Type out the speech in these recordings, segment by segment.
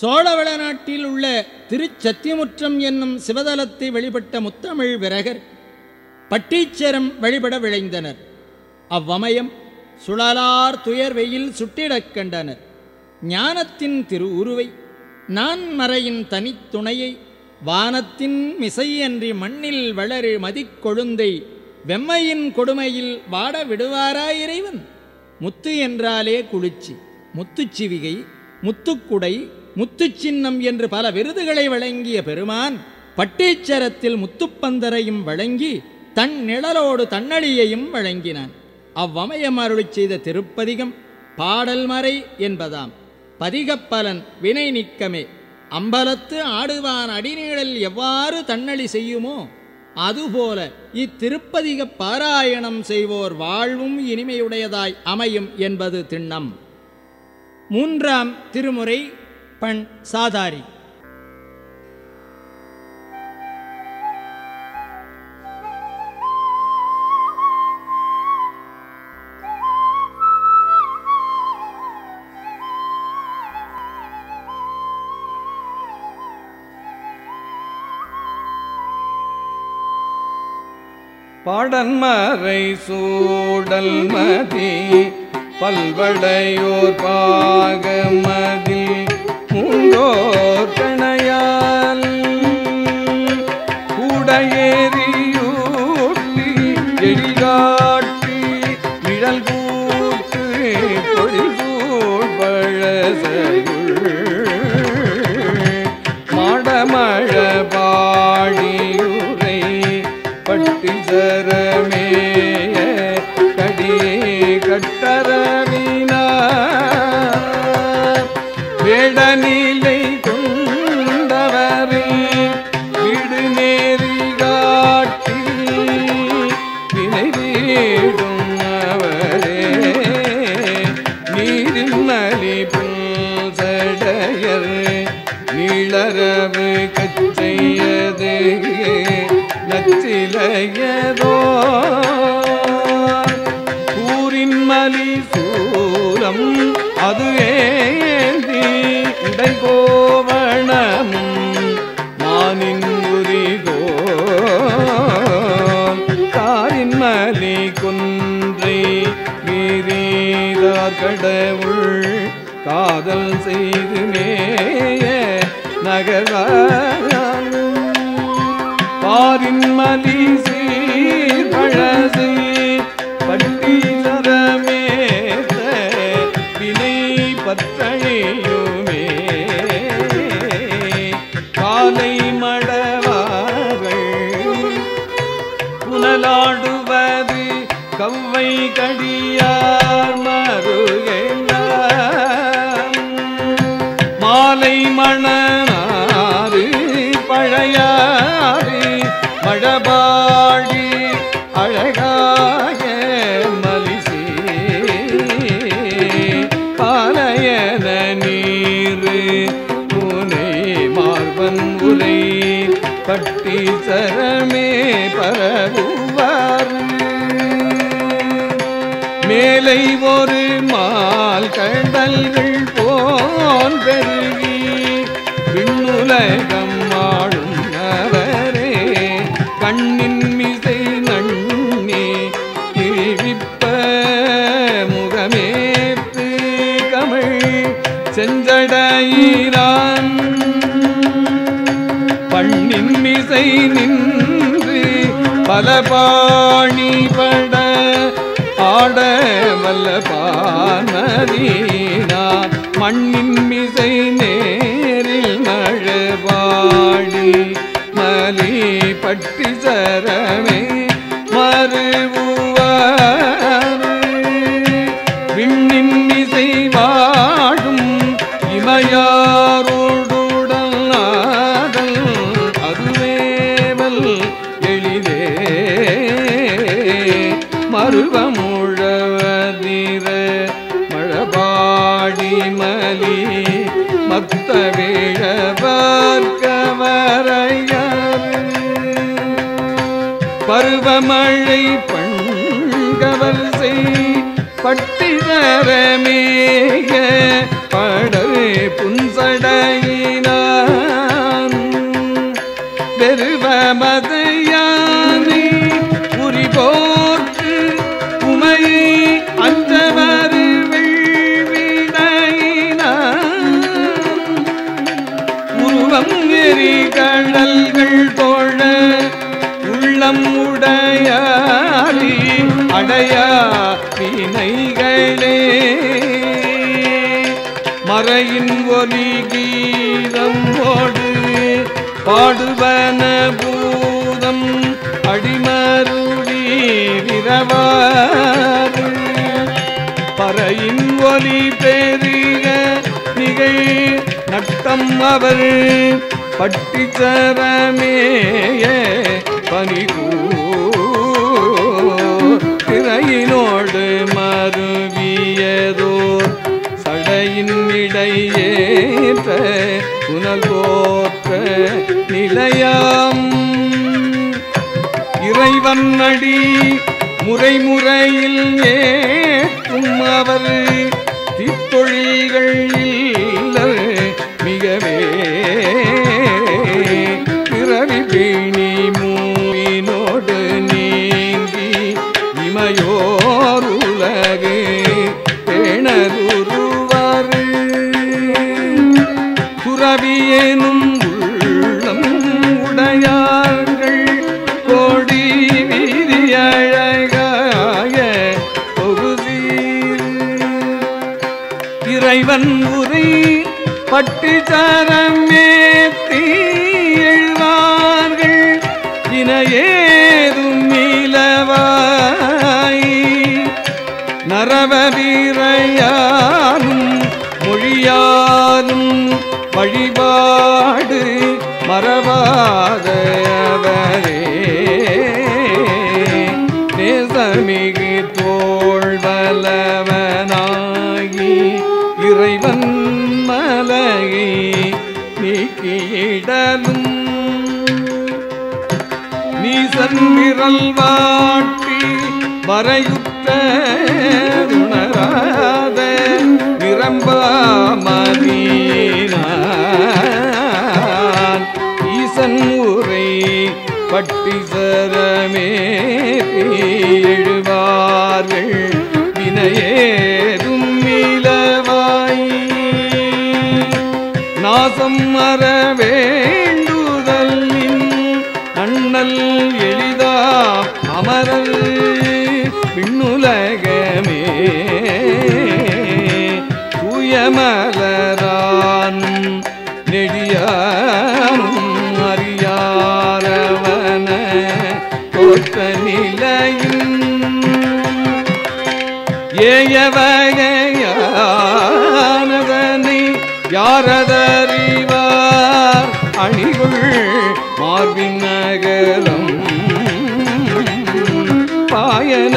சோழவள நாட்டில் உள்ள திருச்சத்தியமுற்றம் என்னும் சிவதலத்தை வழிபட்ட முத்தமிழ் விரகர் பட்டீச்சரம் வழிபட விளைந்தனர் அவ்வமயம் சுழலார் துயர் வெயில் சுட்டிடக் கண்டனர். ஞானத்தின் திரு உருவை நான் மறையின் தனித்துணையை வானத்தின் மிசையன்றி மண்ணில் வளரு மதிக்கொழுந்தை வெம்மையின் கொடுமையில் வாட விடுவாரா இறைவன்? முத்து என்றாலே குளிர்ச்சி முத்துச்சிவிகை முத்துக்குடை முத்துச்சின்னம் என்று பல விருதுகளை வழங்கிய பெருமான் பட்டீச்சரத்தில் முத்துப்பந்தரையும் வழங்கி தன் நிழலோடு தன்னழியையும் வழங்கினான். அவ்வமயம் அருளிச் செய்த திருப்பதிகம் பாடல்மறை என்பதாம். பதிகப்பலன் வினை நிக்கமே. அம்பலத்து ஆடுவான் அடிநீழல் எவ்வாறு தன்னழி செய்யுமோ அதுபோல இத்திருப்பதிக பாராயணம் செய்வோர் வாழ்வும் இனிமையுடையதாய் அமையும் என்பது திண்ணம். மூன்றாம் திருமுறை பண் சாதாரி. பாடன்மறை சூடல் மதி பல்வடையோர் பாகமதில். மூண்டோர் கூடையேறியூட்டி எழிகாட்டி நிழல் கூட்டு பொழில் பழசையுள் சூலம் அது ஏந்தி இடைகோவணமும் மானின் உரிதோ காரின் மலி குன்றி வீரீதார் கடவுள் காதல் செய்து மேய நகர்வான் கவ்வை கடியார் மருகெல்லாம். மாலை மணனாறு பழையாறு மழபாடி அழகாய மலிசி. பாலையன நீரு புனை மார்பன் உரை பட்டி சரமே மேலை ஒரு மால் கடல்கள் போல் பெருகி விண்ணுலகம் வாழும் அவரே கண்ணின் மிசை நன்னே கிழிவிப்ப முகமேத்து கமிழ் செஞ்சடையிறான். பண்ணின் மிசை நின்று பல பாணி பண் வல்ல பானதீனா மண்ணின் மிசை பழமழை பண்கவர்சை பட்டிதரமேக படவே புன்சடையினான். வெறுவ மதையானி உரிபோர்க்கு உமையை அற்றவர் வெள்வினையினான். உருவம் எரிகள அடையா வினைகளே மறையின் ஒலி கீதம் ஓடு பாடுவன பூதம் அடிமருவி விரவாறு. பறையின் ஒலி பெருக நிகழ் நட்டம் அவர் பட்டிச்சரமேய பனிகூ திரையினோடு மருவியதோர் சடையின் இடையேற்ற புனல் போற்ற நிலையம். இறைவன் அடி முறைமுறையில் ஏற்றும் அவர் தித்தொழிகள் மிகவே. பிறவி பேணி மூ இறைவன் உரை பட்டு சாரமேத்தி எழுவார்கள். இனையேதும் மீளவாய் நரவ வீரையாலும் மொழியாலும் வழிபாடு விரல் வாட்டி வரையுற்ற உணராத நிரம்பாமதீனான் ஈசன் உரை பட்டி சரமே எழுவார்கள். வினையேதும் மீளவாய் நாசம் மற உலகமே. தூயமலரான் நெடியானும் அறியாரவன தோற்ற நிலையும் ஏயவகையானதனை யாரதறிவார்? அணிகுள் மார்பின் நகரம் பாயன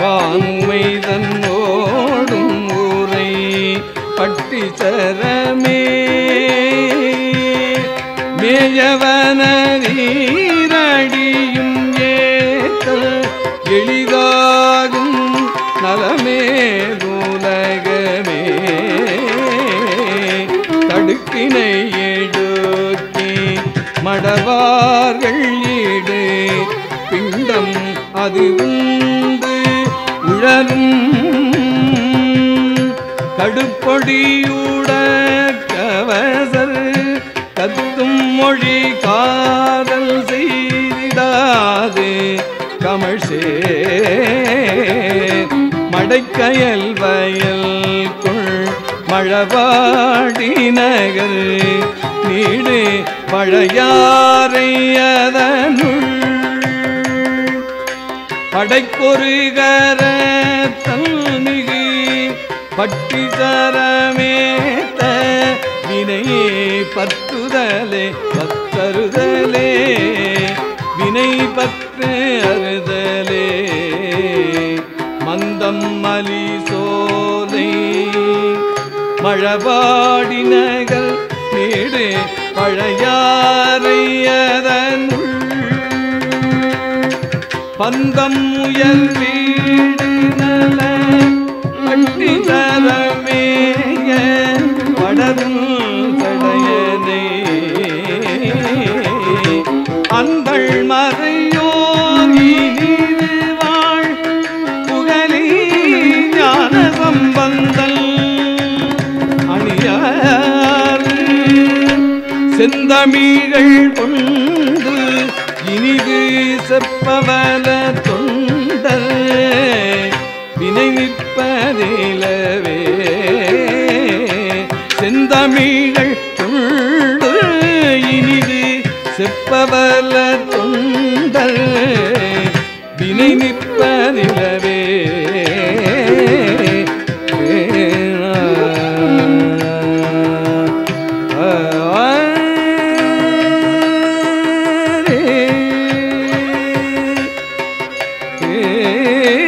வான்மை ஓடும் ஊரை பட்டி சரமே. மேயவனீரடியும் ஏத்தல் எளிதாகும் நலமே நூலகமே. தடுக்கினை எடுக்கி மடவார்கள் ஈடு பிண்டம் அதுவும் உண்டு கடுப்பொடியூட கவசர் கத்தும் மொழி காதல் செய்திடாது கமழ்சே மடைக்கயல் வயல் கொள் மழவாடி நகர். நீடு பழையாறையதனுள் படைப்பொருகர தன்மிகு பட்டி சரமேத்த வினையே பற்றுதலே பத்தருதலே வினை பற்று அறுதலே. மந்தம் மலி சோலை மழபாடி நகர் நீடு பழையாறையதனுள் பந்தம் முயல் வீடு நல பட்டி தரமேய படரும் தடையனே அந்தள் மறையோனி வாழ் புகழி ஞான சம்பந்தல் அணியார் செந்தமிழ்கள் செப்பவல தொண்டல் வினை நிற்பதிலவே ஏ